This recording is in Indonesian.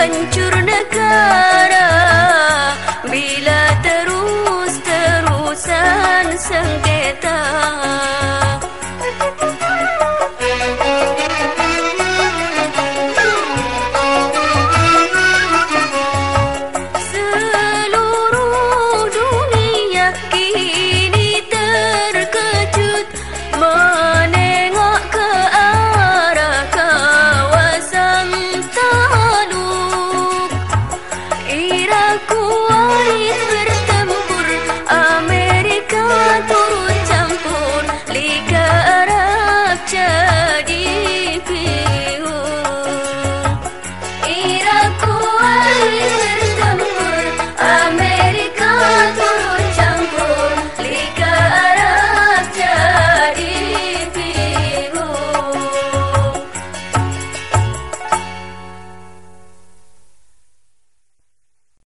Hancur negeri